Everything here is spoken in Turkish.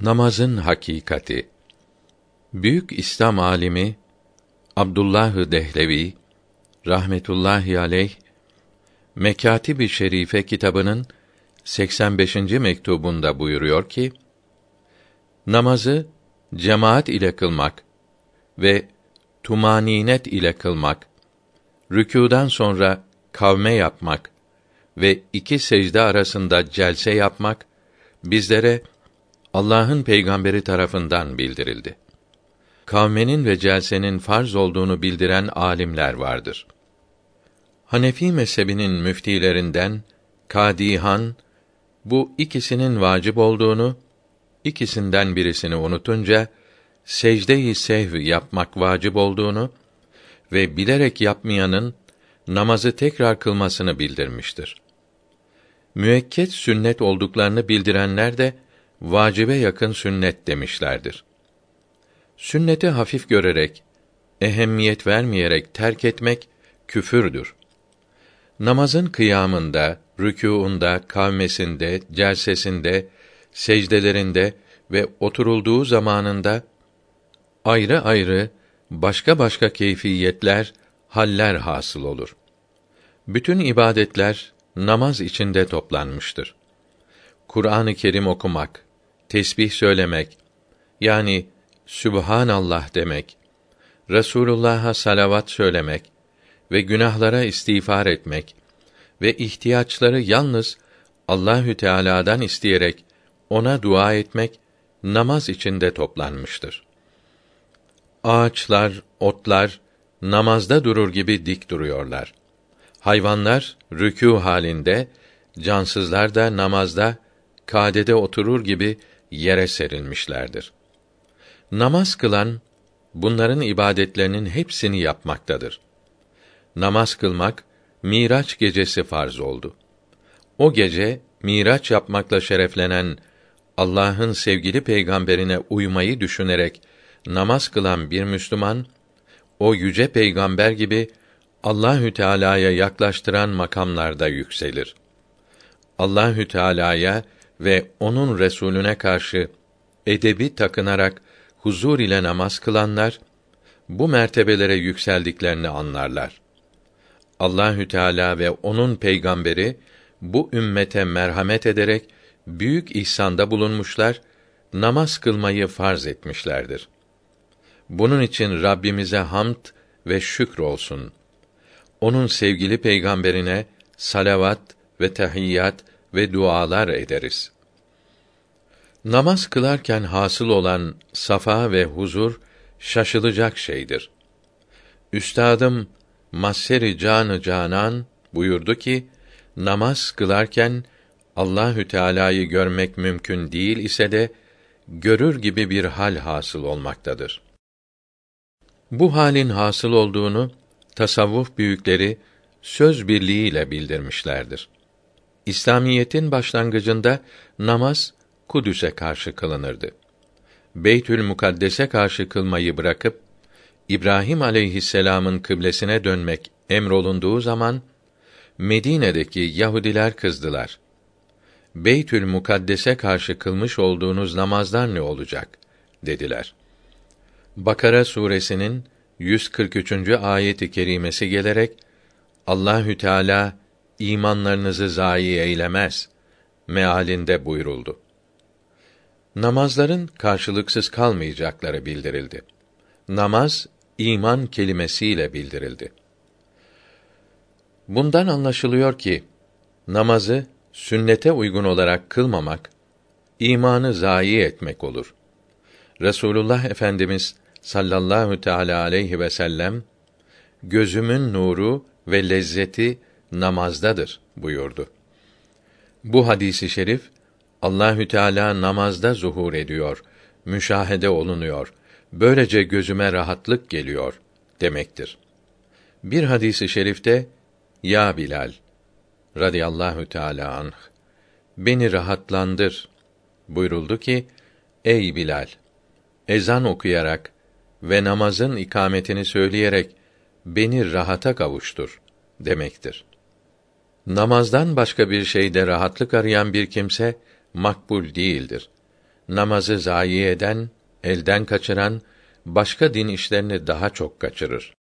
Namazın hakikati. Büyük İslam alimi Abdullah Dehlevi rahmetullahi aleyh Mekatib-i Şerife kitabının 85. mektubunda buyuruyor ki: Namazı cemaat ile kılmak ve tumaninet ile kılmak, rükûdan sonra kavme yapmak ve iki secde arasında celse yapmak bizlere Allah'ın peygamberi tarafından bildirildi. Kavmenin ve celsenin farz olduğunu bildiren alimler vardır. Hanefi mezhebinin müftilerinden Kadihan bu ikisinin vacip olduğunu, ikisinden birisini unutunca secde-i sehv yapmak vacip olduğunu ve bilerek yapmayanın namazı tekrar kılmasını bildirmiştir. Müekket sünnet olduklarını bildirenler de vacibe yakın sünnet demişlerdir. Sünneti hafif görerek, ehemmiyet vermeyerek terk etmek küfürdür. Namazın kıyamında, rükûunda, kavmesinde, celsesinde, secdelerinde ve oturulduğu zamanında ayrı ayrı başka başka keyfiyetler, haller hasıl olur. Bütün ibadetler namaz içinde toplanmıştır. Kur'an-ı Kerim okumak, tesbih söylemek, yani Sübhanallah demek, Resulullah'a salavat söylemek ve günahlara istiğfar etmek ve ihtiyaçları yalnız Allahü Teala'dan isteyerek ona dua etmek namaz içinde toplanmıştır. Ağaçlar, otlar namazda durur gibi dik duruyorlar. Hayvanlar rükû halinde, cansızlar da namazda kadede oturur gibi yere serilmişlerdir. Namaz kılan bunların ibadetlerinin hepsini yapmaktadır. Namaz kılmak Miraç gecesi farz oldu. O gece Miraç yapmakla şereflenen Allah'ın sevgili peygamberine uymayı düşünerek namaz kılan bir Müslüman o yüce peygamber gibi Allahü Teala'ya yaklaştıran makamlarda yükselir. Allahü Teala'ya ve onun Resulüne karşı edebi takınarak huzur ile namaz kılanlar bu mertebelere yükseldiklerini anlarlar. Allahü Teala ve onun peygamberi bu ümmete merhamet ederek büyük ihsanda bulunmuşlar, namaz kılmayı farz etmişlerdir. Bunun için Rabbimize hamd ve şükür olsun. Onun sevgili peygamberine salavat ve tahiyyat ve dualar ederiz. Namaz kılarken hasıl olan safa ve huzur şaşılacak şeydir. Üstadım Masseri Canı Canan buyurdu ki namaz kılarken Allahü Teala'yı görmek mümkün değil ise de görür gibi bir hal hasıl olmaktadır. Bu halin hasıl olduğunu tasavvuf büyükleri söz birliğiyle bildirmişlerdir. İslamiyetin başlangıcında namaz Kudüs'e karşı kılınırdı. Beytül Mukaddes'e karşı kılmayı bırakıp İbrahim aleyhisselam'ın kıblesine dönmek emrolunduğu zaman Medine'deki Yahudiler kızdılar. Beytül Mukaddes'e karşı kılmış olduğunuz namazdan ne olacak dediler. Bakara suresinin 143. ayeti kerimesi gelerek Allahü Teala imanlarınızı zayi eylemez mealinde buyuruldu. Namazların karşılıksız kalmayacakları bildirildi. Namaz iman kelimesiyle bildirildi. Bundan anlaşılıyor ki namazı sünnete uygun olarak kılmamak imanı zayi etmek olur. Resulullah Efendimiz sallallahu teala aleyhi ve sellem gözümün nuru ve lezzeti namazdadır buyurdu. Bu hadisi şerif Allahü Teala namazda zuhur ediyor, müşahede olunuyor. Böylece gözüme rahatlık geliyor demektir. Bir hadisi şerifte ya Bilal radıyallahu teala anh beni rahatlandır buyuruldu ki ey Bilal ezan okuyarak ve namazın ikametini söyleyerek beni rahata kavuştur demektir. Namazdan başka bir şeyde rahatlık arayan bir kimse makbul değildir. namazı zayi eden, elden kaçıran başka din işlerini daha çok kaçırır.